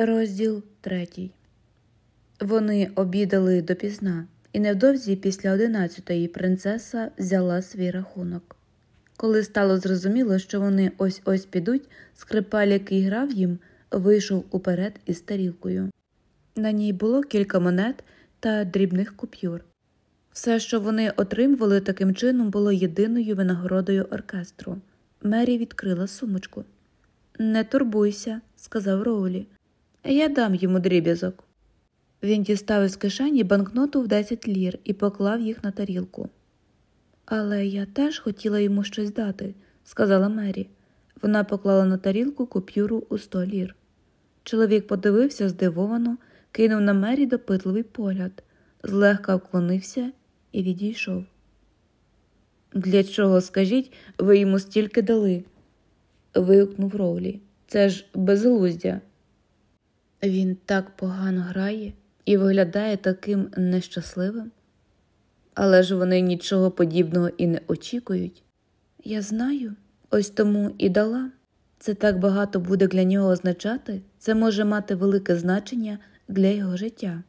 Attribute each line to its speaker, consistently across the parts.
Speaker 1: Розділ третій. Вони обідали допізна, і невдовзі після одинадцятої принцеса взяла свій рахунок. Коли стало зрозуміло, що вони ось ось підуть, скрипаль, який грав їм, вийшов уперед із тарілкою. На ній було кілька монет та дрібних купюр. Все, що вони отримували таким чином, було єдиною винагородою оркестру. Мері відкрила сумочку. Не турбуйся, сказав Роулі. Я дам йому дріб'язок. Він дістав із кишені банкноту в 10 лір і поклав їх на тарілку. Але я теж хотіла йому щось дати, сказала Мері. Вона поклала на тарілку купюру у 100 лір. Чоловік подивився здивовано, кинув на Мері допитливий погляд, злегка вклонився і відійшов. Для чого, скажіть, ви йому стільки дали? вигукнув Роулі. Це ж безглуздя. Він так погано грає і виглядає таким нещасливим. Але ж вони нічого подібного і не очікують. Я знаю, ось тому і дала. Це так багато буде для нього означати, це може мати велике значення для його життя.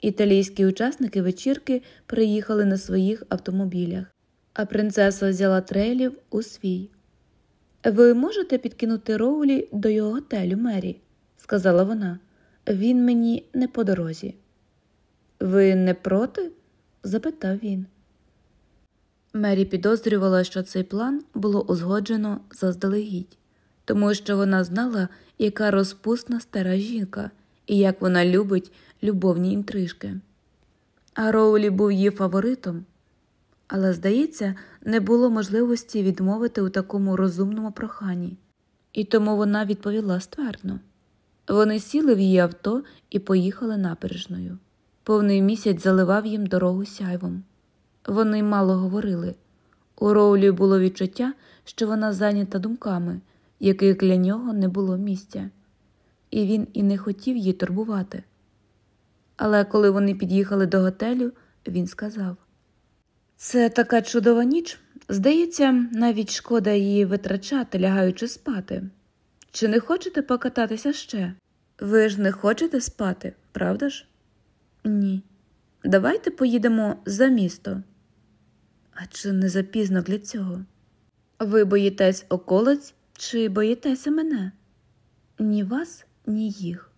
Speaker 1: Італійські учасники вечірки приїхали на своїх автомобілях, а принцеса взяла трейлів у свій. Ви можете підкинути Роулі до його готелю Мері, сказала вона. Він мені не по дорозі. Ви не проти? запитав він. Мері підозрювала, що цей план було узгоджено заздалегідь, тому що вона знала, яка розпусна стара жінка і як вона любить любовні інтрижки. А Роулі був її фаворитом, але, здається, не було можливості відмовити у такому розумному проханні, і тому вона відповіла ствердно. Вони сіли в її авто і поїхали набережною. Повний місяць заливав їм дорогу сяйвом. Вони мало говорили. У Роулі було відчуття, що вона зайнята думками, яких для нього не було місця, і він і не хотів її турбувати. Але коли вони під'їхали до готелю, він сказав: Це така чудова ніч. Здається, навіть шкода її витрачати, лягаючи спати. Чи не хочете покататися ще? Ви ж не хочете спати, правда ж? Ні. Давайте поїдемо за місто. А чи не запізно для цього? Ви боїтесь околиць чи боїтеся мене? Ні вас, ні їх.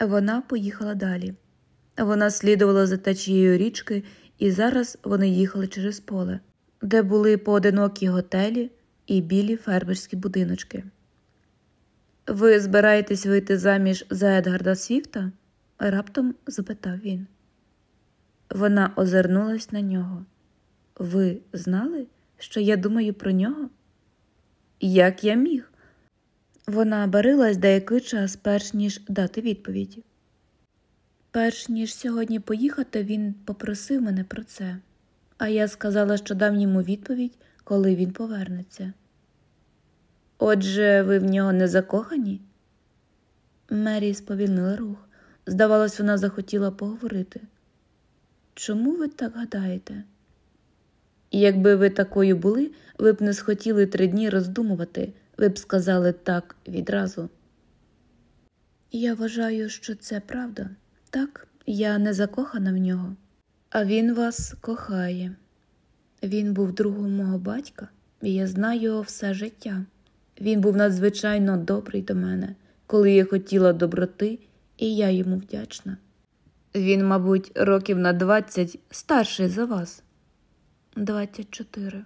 Speaker 1: Вона поїхала далі. Вона слідувала за течією річки, і зараз вони їхали через поле, де були поодинокі готелі і білі фермерські будиночки. Ви збираєтесь вийти заміж за Едгарда Свіфта? раптом запитав він. Вона озирнулась на нього. Ви знали, що я думаю про нього? Як я міг? Вона барилась деякий час, перш ніж дати відповідь. Перш ніж сьогодні поїхати, він попросив мене про це, а я сказала, що дам йому відповідь, коли він повернеться. Отже, ви в нього не закохані? Мері сповільнила рух. Здавалось, вона захотіла поговорити. Чому ви так гадаєте? Якби ви такою були, ви б не схотіли три дні роздумувати, ви б сказали так відразу. Я вважаю, що це правда. Так, я не закохана в нього, а він вас кохає. Він був другом мого батька, і я знаю його все життя. Він був надзвичайно добрий до мене, коли я хотіла доброти, і я йому вдячна. Він, мабуть, років на двадцять старший за вас. Двадцять чотири.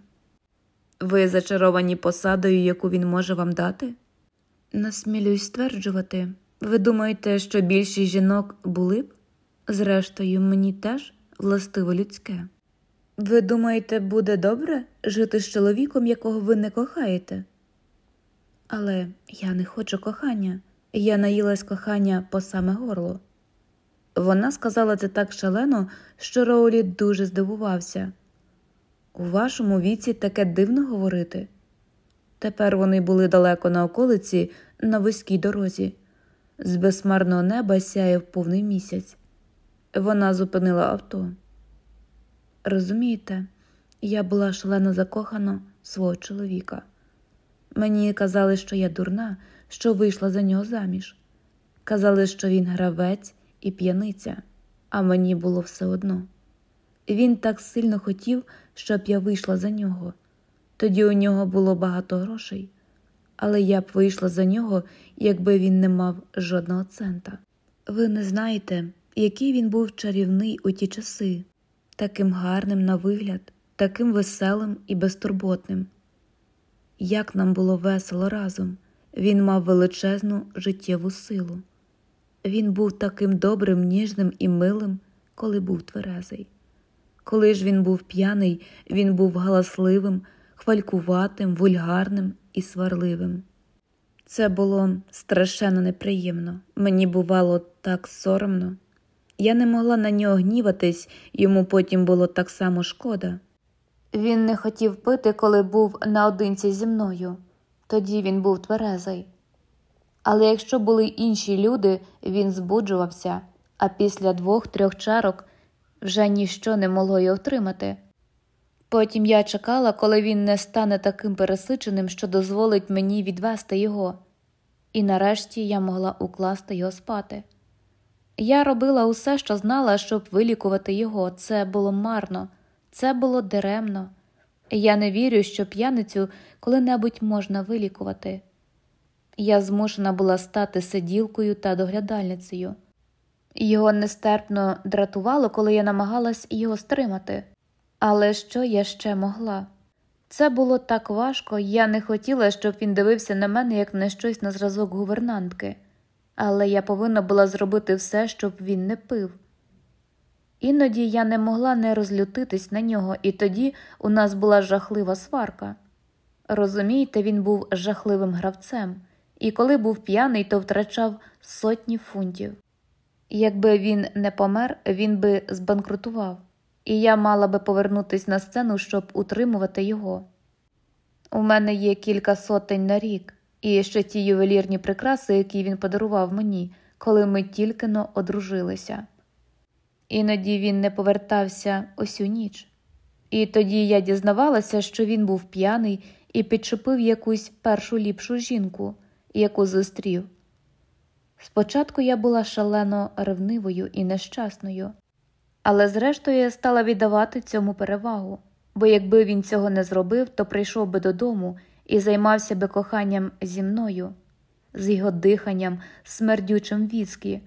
Speaker 1: Ви зачаровані посадою, яку він може вам дати? Насмілюсь стверджувати. Ви думаєте, що більшість жінок були б? Зрештою, мені теж властиво людське. Ви думаєте, буде добре жити з чоловіком, якого ви не кохаєте? Але я не хочу кохання, я наїлась кохання по саме горло. Вона сказала це так шалено, що Роулі дуже здивувався. У вашому віці таке дивно говорити. Тепер вони були далеко на околиці, на вузькій дорозі. З безсмарного неба сяяв повний місяць. Вона зупинила авто. Розумієте, я була шалено закохана свого чоловіка. Мені казали, що я дурна, що вийшла за нього заміж, Казали, що він гравець і п'яниця, а мені було все одно. Він так сильно хотів, щоб я вийшла за нього. Тоді у нього було багато грошей, але я б вийшла за нього, якби він не мав жодного цента. Ви не знаєте, який він був чарівний у ті часи, таким гарним на вигляд, таким веселим і безтурботним. Як нам було весело разом, він мав величезну життєву силу. Він був таким добрим, ніжним і милим, коли був тверезий. Коли ж він був п'яний, він був галасливим, хвалькуватим, вульгарним і сварливим. Це було страшенно неприємно, мені бувало так соромно. Я не могла на нього гніватись, йому потім було так само шкода. Він не хотів пити, коли був наодинці зі мною, тоді він був тверезий. Але якщо були інші люди, він збуджувався, а після двох-трьох чарок вже ніщо не могло його втримати. Потім я чекала, коли він не стане таким пересиченим, що дозволить мені відвести його, і нарешті я могла укласти його спати. Я робила усе, що знала, щоб вилікувати його. Це було марно, це було даремно. Я не вірю, що п'яницю коли-небудь можна вилікувати. Я змушена була стати сиділкою та доглядальницею. Його нестерпно дратувало, коли я намагалась його стримати. Але що я ще могла? Це було так важко, я не хотіла, щоб він дивився на мене як на щось на зразок гувернантки, але я повинна була зробити все, щоб він не пив. Іноді я не могла не розлютитись на нього, і тоді у нас була жахлива сварка. Розумієте, він був жахливим гравцем, і коли був п'яний, то втрачав сотні фунтів. Якби він не помер, він би збанкрутував, і я мала би повернутися на сцену, щоб утримувати його. У мене є кілька сотень на рік, і ще ті ювелірні прикраси, які він подарував мені, коли ми тільки но одружилися. Іноді він не повертався усю ніч, і тоді я дізнавалася, що він був п'яний і підчепив якусь першу ліпшу жінку, яку зустрів. Спочатку я була шалено ревнивою і нещасною, але зрештою я стала віддавати цьому перевагу, бо якби він цього не зробив, то прийшов би додому і займався би коханням зі мною, з його диханням, смердючим віскі,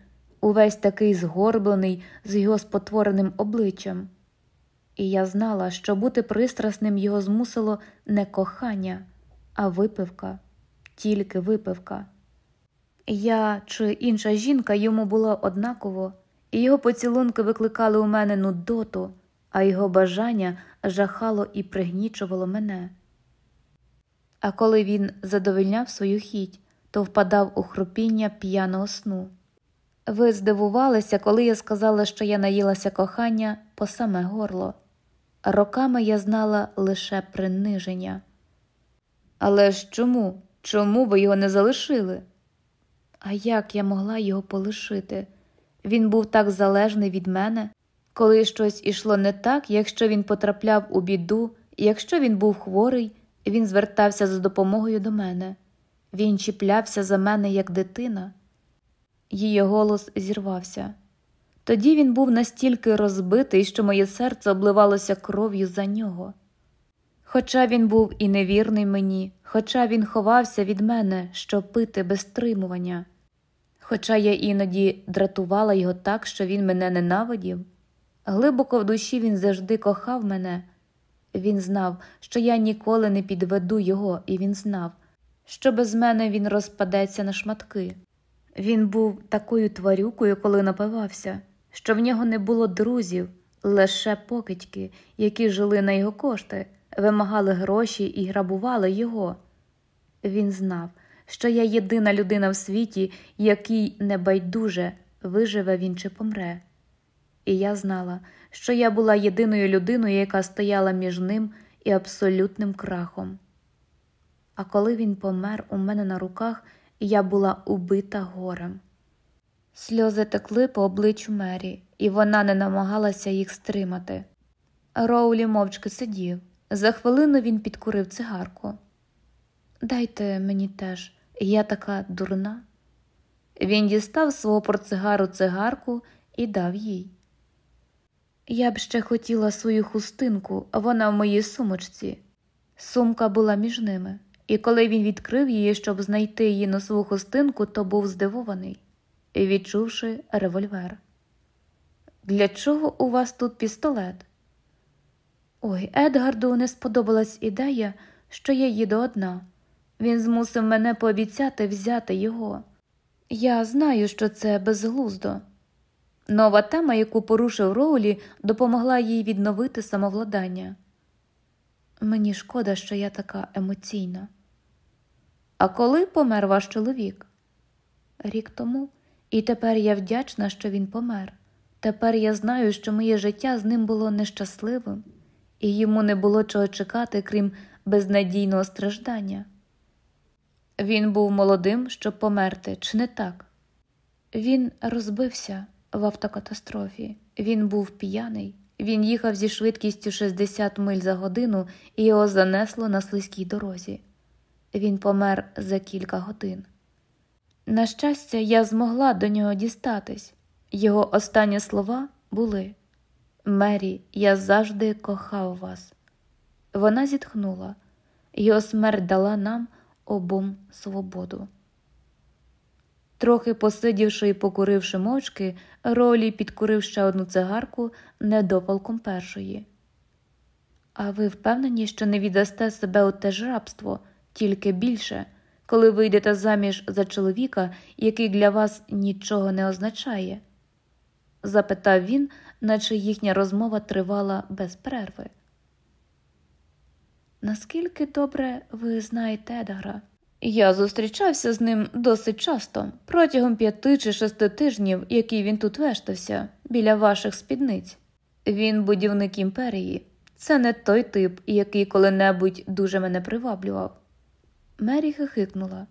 Speaker 1: увесь такий згорблений з його спотвореним обличчям. І я знала, що бути пристрасним його змусило не кохання, а випивка, тільки випивка. Я чи інша жінка йому було однаково, і його поцілунки викликали у мене нудоту, а його бажання жахало і пригнічувало мене. А коли він задовольняв свою хіть, то впадав у хрупіння п'яного сну. Ви здивувалися, коли я сказала, що я наїлася кохання по саме горло. Роками я знала лише приниження. Але ж чому? Чому ви його не залишили? А як я могла його полишити? Він був так залежний від мене, коли щось ішло не так, якщо він потрапляв у біду, якщо він був хворий, він звертався за допомогою до мене. Він чіплявся за мене, як дитина. Її голос зірвався. Тоді він був настільки розбитий, що моє серце обливалося кров'ю за нього. Хоча він був і невірний мені, хоча він ховався від мене, щоб пити без стримування, хоча я іноді дратувала його так, що він мене ненавидів, глибоко в душі він завжди кохав мене. Він знав, що я ніколи не підведу його, і він знав, що без мене він розпадеться на шматки. Він був такою тварюкою, коли напивався, що в нього не було друзів, лише покидьки, які жили на його кошти, вимагали гроші і грабували його. Він знав, що я єдина людина в світі, який небайдуже виживе він чи помре. І я знала, що я була єдиною людиною, яка стояла між ним і абсолютним крахом. А коли він помер у мене на руках, я була убита горем. Сльози текли по обличчю Мері, і вона не намагалася їх стримати. Роулі мовчки сидів. За хвилину він підкурив цигарку. Дайте мені теж, я така дурна. Він дістав свого портсигару цигарку і дав їй. Я б ще хотіла свою хустинку, вона в моїй сумочці. Сумка була між ними, і коли він відкрив її, щоб знайти її носову хустинку, то був здивований, відчувши револьвер. Для чого у вас тут пістолет? Ой, Едгарду не сподобалась ідея, що я їду одна. Він змусив мене пообіцяти взяти його. Я знаю, що це безглуздо. Нова тема, яку порушив Роулі, допомогла їй відновити самовладання. Мені шкода, що я така емоційна. А коли помер ваш чоловік? Рік тому, і тепер я вдячна, що він помер. Тепер я знаю, що моє життя з ним було нещасливим, і йому не було чого чекати, крім безнадійного страждання. Він був молодим, щоб померти, чи не так? Він розбився в автокатастрофі. Він був п'яний. Він їхав зі швидкістю 60 миль за годину і його занесло на слизькій дорозі. Він помер за кілька годин. На щастя, я змогла до нього дістатись. Його останні слова були Мері, я завжди кохав вас. Вона зітхнула, його смерть дала нам обом свободу. Трохи посидівши і покуривши мовчки, Ролі підкурив ще одну цигарку недопалком першої. А ви впевнені, що не віддасте себе у те ж рабство, тільки більше, коли вийдете заміж за чоловіка, який для вас нічого не означає? запитав він, наче їхня розмова тривала без перерви. Наскільки добре ви знаєте Едгара? Я зустрічався з ним досить часто, протягом п'яти чи шести тижнів, які він тут вештався, біля ваших спідниць. Він будівник імперії. Це не той тип, який коли-небудь дуже мене приваблював. Мері хихикнула.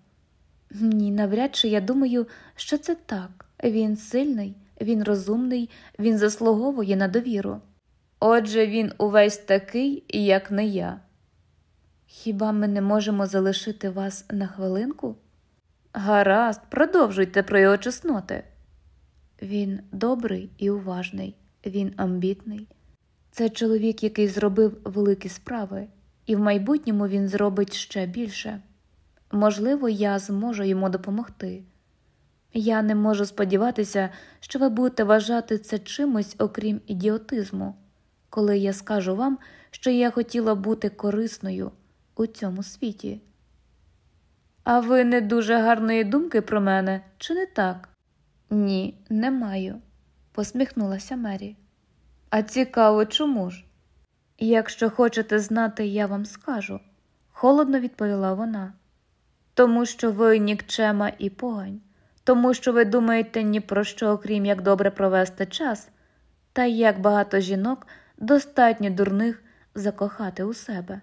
Speaker 1: Ні, навряд чи я думаю, що це так. Він сильний, він розумний, він заслуговує на довіру. Отже, він увесь такий, як не я. Хіба ми не можемо залишити вас на хвилинку? Гаразд, продовжуйте про його чесноти. Він добрий і уважний, він амбітний. Це чоловік, який зробив великі справи, і в майбутньому він зробить ще більше. Можливо, я зможу йому допомогти. Я не можу сподіватися, що ви будете вважати це чимось, окрім ідіотизму, коли я скажу вам, що я хотіла бути корисною у цьому світі. А ви не дуже гарної думки про мене, чи не так? Ні, не маю, посміхнулася Мері. А цікаво, чому ж? Якщо хочете знати, я вам скажу, холодно відповіла вона. Тому що ви нікчема і погань, тому що ви думаєте ні про що, окрім як добре провести час, та як багато жінок достатньо дурних закохати у себе.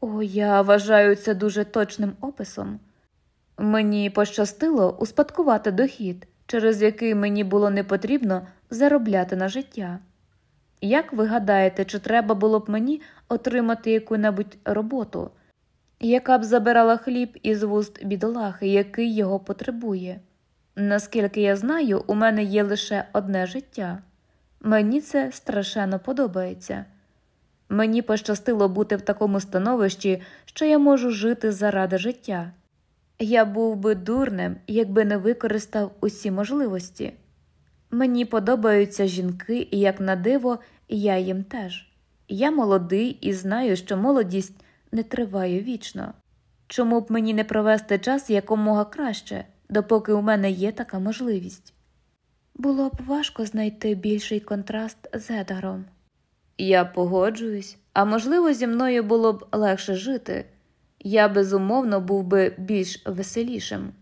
Speaker 1: О, я вважаю це дуже точним описом. Мені пощастило успадкувати дохід, через який мені було не потрібно заробляти на життя. Як ви гадаєте, чи треба було б мені отримати яку-небудь роботу, яка б забирала хліб із вуст бідолахи, який його потребує? Наскільки я знаю, у мене є лише одне життя. Мені це страшенно подобається. Мені пощастило бути в такому становищі, що я можу жити заради життя. Я був би дурним, якби не використав усі можливості. Мені подобаються жінки, і як на диво, я їм теж. Я молодий і знаю, що молодість не триває вічно. Чому б мені не провести час якомога краще, допоки у мене є така можливість? Було б важко знайти більший контраст з Едаром. Я погоджуюсь, а можливо, зі мною було б легше жити. Я безумовно був би більш веселішим.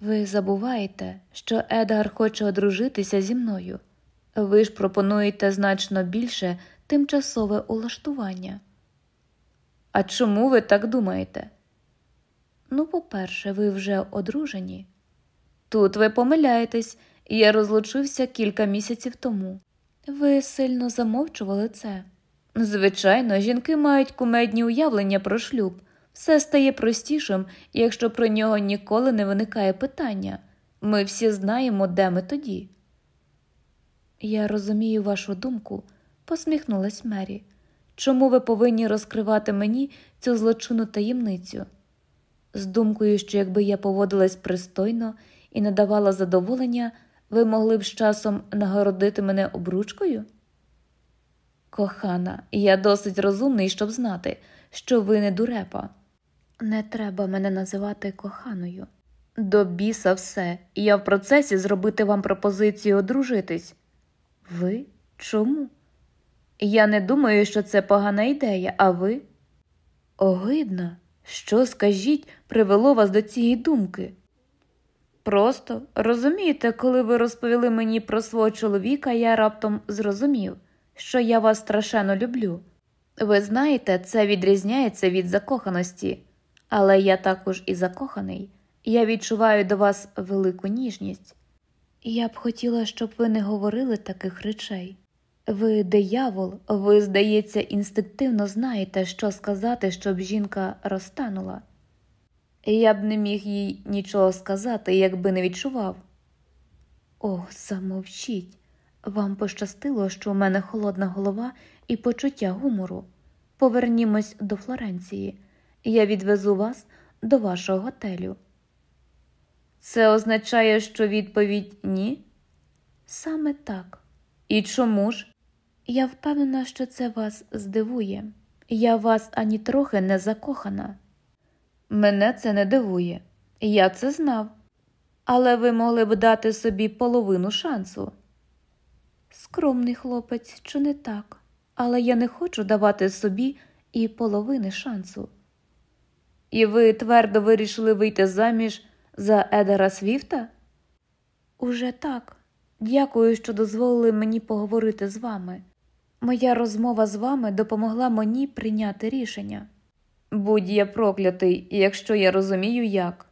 Speaker 1: Ви забуваєте, що Едгар хоче одружитися зі мною. Ви ж пропонуєте значно більше тимчасове улаштування. А чому ви так думаєте? Ну, по-перше, ви вже одружені. Тут ви помиляєтесь, я розлучився кілька місяців тому. Ви сильно замовчували це. Звичайно, жінки мають кумедні уявлення про шлюб, Все стає простішим, якщо про нього ніколи не виникає питання. Ми всі знаємо, де ми тоді. Я розумію вашу думку, посміхнулась Мері. Чому ви повинні розкривати мені цю злочинну таємницю? З думкою, що якби я поводилась пристойно і надавала задоволення, ви могли б з часом нагородити мене обручкою? Кохана, я досить розумний, щоб знати, що ви не дурепа. Не треба мене називати коханою. До біса все, я в процесі зробити вам пропозицію одружитись. Ви? Чому? Я не думаю, що це погана ідея, а ви? Огидна. Що, скажіть, привело вас до цієї думки? Просто розумієте, коли ви розповіли мені про свого чоловіка, я раптом зрозумів, що я вас страшенно люблю. Ви знаєте, це відрізняється від закоханості, але я також і закоханий. Я відчуваю до вас велику ніжність. Я б хотіла, щоб ви не говорили таких речей. Ви диявол, ви, здається, інстинктивно знаєте, що сказати, щоб жінка розтанула. Я б не міг їй нічого сказати, якби не відчував. О, замовчіть. Вам пощастило, що у мене холодна голова і почуття гумору. Повернімось до Флоренції. Я відвезу вас до вашого готелю. Це означає, що відповідь ні? Саме так. І чому ж? Я впевнена, що це вас здивує. Я вас ані трохи не закохана. Мене це не дивує, я це знав. Але ви могли б дати собі половину шансу. Скромний хлопець, чи не так, але я не хочу давати собі і половини шансу. І ви твердо вирішили вийти заміж за Едера Свіфта? Уже так. Дякую, що дозволили мені поговорити з вами. Моя розмова з вами допомогла мені прийняти рішення. Будь я проклятий, якщо я розумію, як.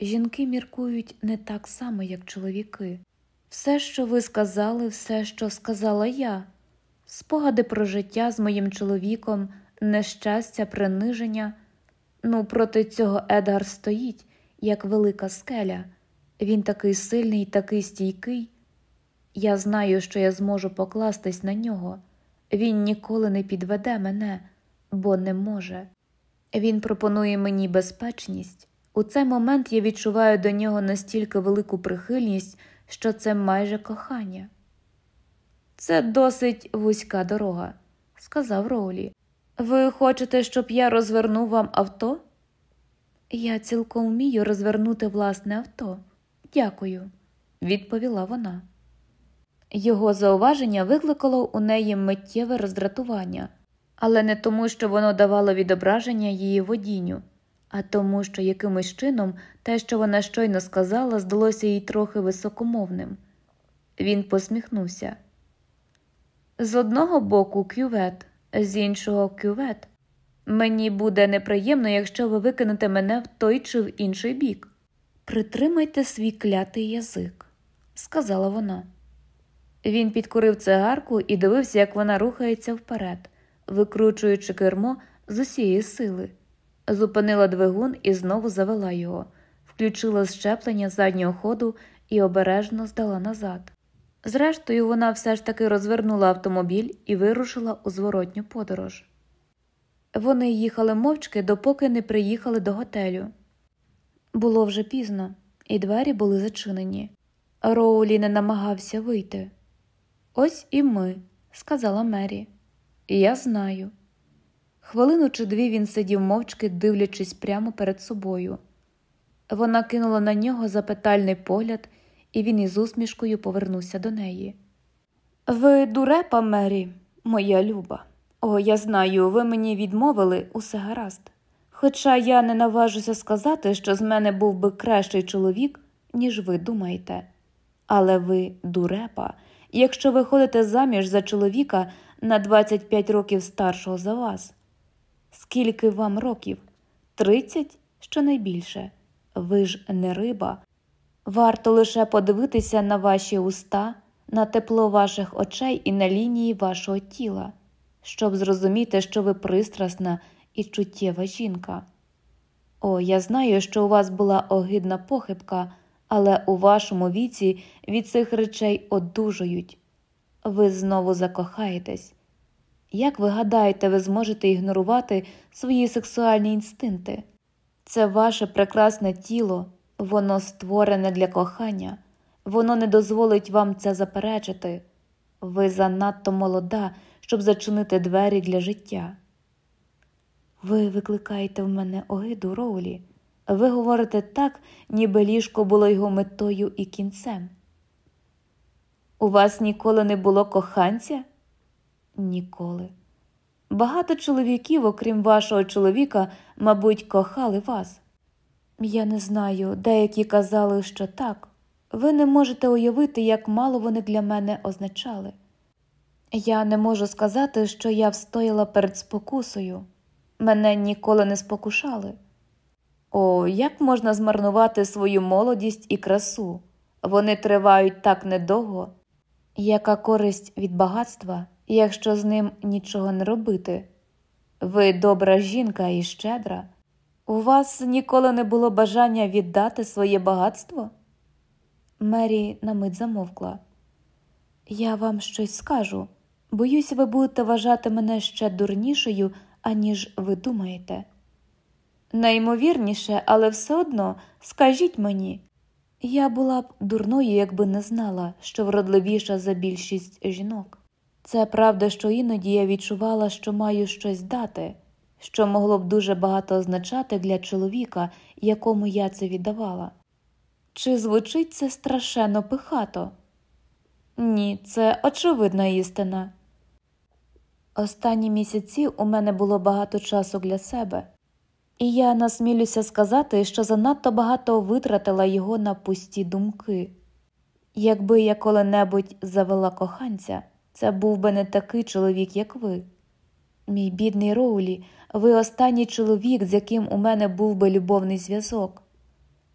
Speaker 1: Жінки міркують не так само, як чоловіки. Все, що ви сказали, все, що сказала я, спогади про життя з моїм чоловіком, нещастя, приниження. Ну, проти цього Едгар стоїть, як велика скеля. Він такий сильний, такий стійкий. Я знаю, що я зможу покластись на нього. Він ніколи не підведе мене, бо не може. Він пропонує мені безпечність. У цей момент я відчуваю до нього настільки велику прихильність, що це майже кохання. Це досить вузька дорога, сказав Роулі. Ви хочете, щоб я розвернув вам авто? Я цілком вмію розвернути власне авто. Дякую, відповіла вона. Його зауваження викликало у неї миттєве роздратування, але не тому, що воно давало відображення її водінню, а тому, що якимось чином те, що вона щойно сказала, здалося їй трохи високомовним. Він посміхнувся. З одного боку кювет, з іншого кювет. Мені буде неприємно, якщо ви викинете мене в той чи в інший бік. Притримайте свій клятий язик, сказала вона. Він підкурив цигарку і дивився, як вона рухається вперед, викручуючи кермо з усієї сили. Зупинила двигун і знову завела його, включила щеплення заднього ходу і обережно здала назад. Зрештою, вона все ж таки розвернула автомобіль і вирушила у зворотню подорож. Вони їхали мовчки, допоки не приїхали до готелю. Було вже пізно, і двері були зачинені. Роулі не намагався вийти. Ось і ми, сказала Мері. Я знаю. Хвилину чи дві він сидів мовчки, дивлячись прямо перед собою. Вона кинула на нього запитальний погляд, і він із усмішкою повернувся до неї. Ви дурепа, Мері, моя люба. О, я знаю, ви мені відмовили усе гаразд. Хоча я не наважуся сказати, що з мене був би кращий чоловік, ніж ви думаєте. Але ви дурепа, якщо ви ходите заміж за чоловіка на 25 років старшого за вас. Скільки вам років? Тридцять щонайбільше. Ви ж не риба. Варто лише подивитися на ваші уста, на тепло ваших очей і на лінії вашого тіла, щоб зрозуміти, що ви пристрасна і чуттєва жінка. О, я знаю, що у вас була огидна похибка, але у вашому віці від цих речей одужують. Ви знову закохаєтесь. Як ви гадаєте, ви зможете ігнорувати свої сексуальні інстинкти? Це ваше прекрасне тіло, воно створене для кохання, воно не дозволить вам це заперечити. Ви занадто молода, щоб зачинити двері для життя. Ви викликаєте в мене огиду Роулі. Ви говорите так, ніби ліжко було його метою і кінцем. У вас ніколи не було коханця? Ніколи. Багато чоловіків, окрім вашого чоловіка, мабуть, кохали вас. Я не знаю, деякі казали, що так. Ви не можете уявити, як мало вони для мене означали. Я не можу сказати, що я встояла перед спокусою. Мене ніколи не спокушали. О, як можна змарнувати свою молодість і красу? Вони тривають так недовго. Яка користь від багатства, якщо з ним нічого не робити? Ви добра жінка і щедра. У вас ніколи не було бажання віддати своє багатство? Мері на мить замовкла. Я вам щось скажу. Боюсь, ви будете вважати мене ще дурнішою, аніж ви думаєте. Найімовірніше, але все одно скажіть мені. Я була б дурною, якби не знала, що вродливіша за більшість жінок. Це правда, що іноді я відчувала, що маю щось дати, що могло б дуже багато означати для чоловіка, якому я це віддавала. Чи звучить це страшенно пихато? Ні, це очевидна істина. Останні місяці у мене було багато часу для себе, і я насмілюся сказати, що занадто багато витратила його на пусті думки. Якби я коли-небудь завела коханця, це був би не такий чоловік, як ви. Мій бідний Роулі, ви останній чоловік, з яким у мене був би любовний зв'язок.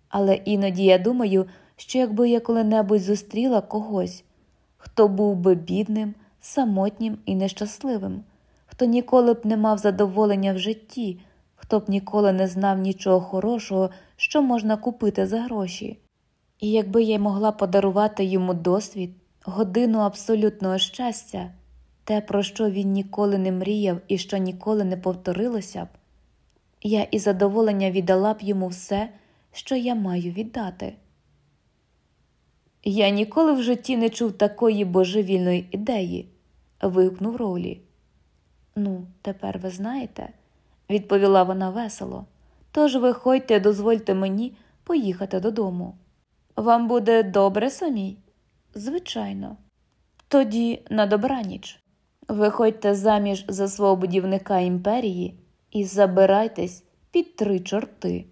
Speaker 1: Але іноді я думаю, що якби я коли-небудь зустріла когось, хто був би бідним, самотнім і нещасливим, хто ніколи б не мав задоволення в житті, хто б ніколи не знав нічого хорошого, що можна купити за гроші. І якби я могла подарувати йому досвід, годину абсолютного щастя, те, про що він ніколи не мріяв і що ніколи не повторилося б, я із задоволення віддала б йому все, що я маю віддати. Я ніколи в житті не чув такої божевільної ідеї, вигукнув Роулі. Ну, тепер ви знаєте, відповіла вона весело. Тож виходьте, дозвольте мені поїхати додому. Вам буде добре самій? Звичайно. Тоді на добраніч. Виходьте заміж за свого будівника імперії і забирайтесь під три чорти.